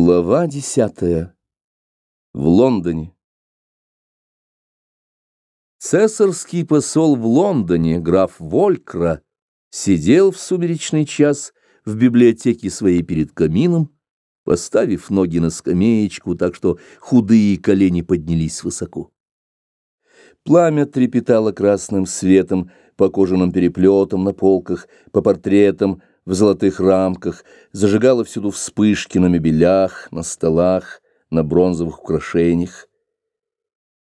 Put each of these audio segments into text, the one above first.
Глава десятая. В Лондоне. Цесарский посол в Лондоне, граф Волькра, сидел в сумеречный час в библиотеке своей перед камином, поставив ноги на скамеечку, так что худые колени поднялись высоко. Пламя трепетало красным светом по кожаным переплетам на полках, по портретам, в золотых рамках, зажигала всюду вспышки на мебелях, на столах, на бронзовых украшениях.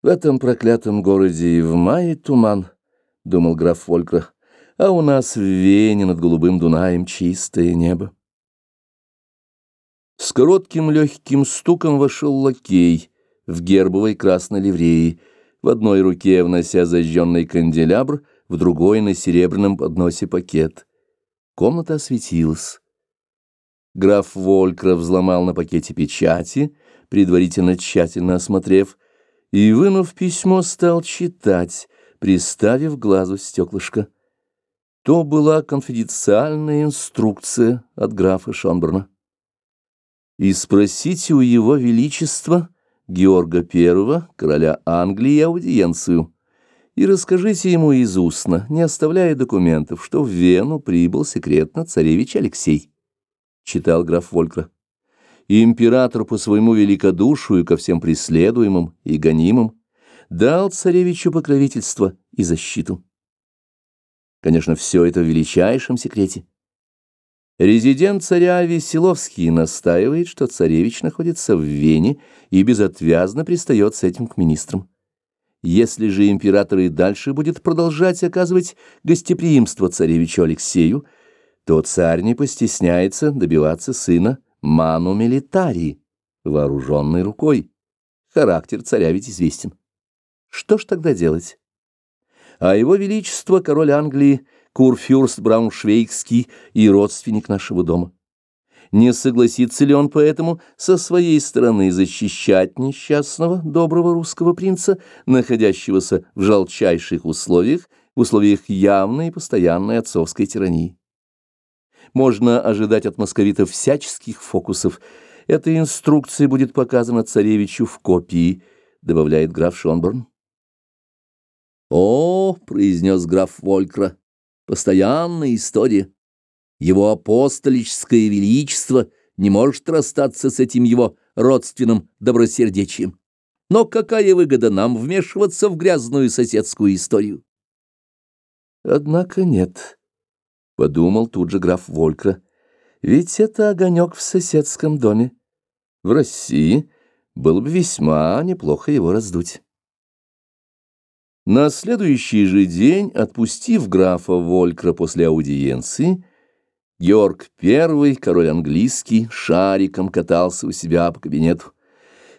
В этом проклятом городе и в мае туман, — думал граф Фолькра, — а у нас в Вене над голубым Дунаем чистое небо. С коротким легким стуком вошел лакей в гербовой красной ливреи, в одной руке внося зажженный канделябр, в другой на серебряном подносе пакет — Комната осветилась. Граф Волькра взломал на пакете печати, предварительно тщательно осмотрев, и, вынув письмо, стал читать, приставив глазу стеклышко. То была конфиденциальная инструкция от графа Шонберна. «И спросите у его величества Георга I, короля Англии, аудиенцию» и расскажите ему из устно, не оставляя документов, что в Вену прибыл секретно царевич Алексей, — читал граф Волькра. И император по своему великодушию ко всем преследуемым и гонимым дал царевичу покровительство и защиту. Конечно, все это в величайшем секрете. Резидент царя Веселовский настаивает, что царевич находится в Вене и безотвязно пристает с этим к министрам. Если же император и дальше будет продолжать оказывать гостеприимство царевичу Алексею, то царь не постесняется добиваться сына Ману Милитарии, вооруженной рукой. Характер царя ведь известен. Что ж тогда делать? А его величество, король Англии, курфюрст Брауншвейгский и родственник нашего дома не согласится ли он поэтому со своей стороны защищать несчастного доброго русского принца, находящегося в жалчайших условиях, в условиях явной и постоянной отцовской тирании. Можно ожидать от московитов всяческих фокусов. Эта инструкция будет показана царевичу в копии, добавляет граф Шонборн. «О, — произнес граф Волькра, — постоянная история». Его апостолическое величество не может расстаться с этим его родственным добросердечием. Но какая выгода нам вмешиваться в грязную соседскую историю? Однако нет, — подумал тут же граф Волькра, — ведь это огонек в соседском доме. В России было бы весьма неплохо его раздуть. На следующий же день, отпустив графа Волькра после аудиенции, Георг I, король английский, шариком катался у себя по кабинету.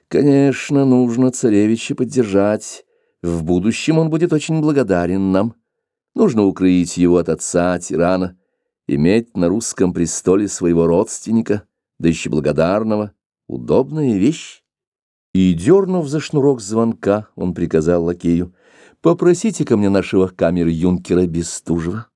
Конечно, нужно царевича поддержать. В будущем он будет очень благодарен нам. Нужно укрыть его от отца, тирана, иметь на русском престоле своего родственника, да еще благодарного. Удобная вещь. И, дернув за шнурок звонка, он приказал лакею, «Попросите ко мне нашего камер-юнкера Бестужева».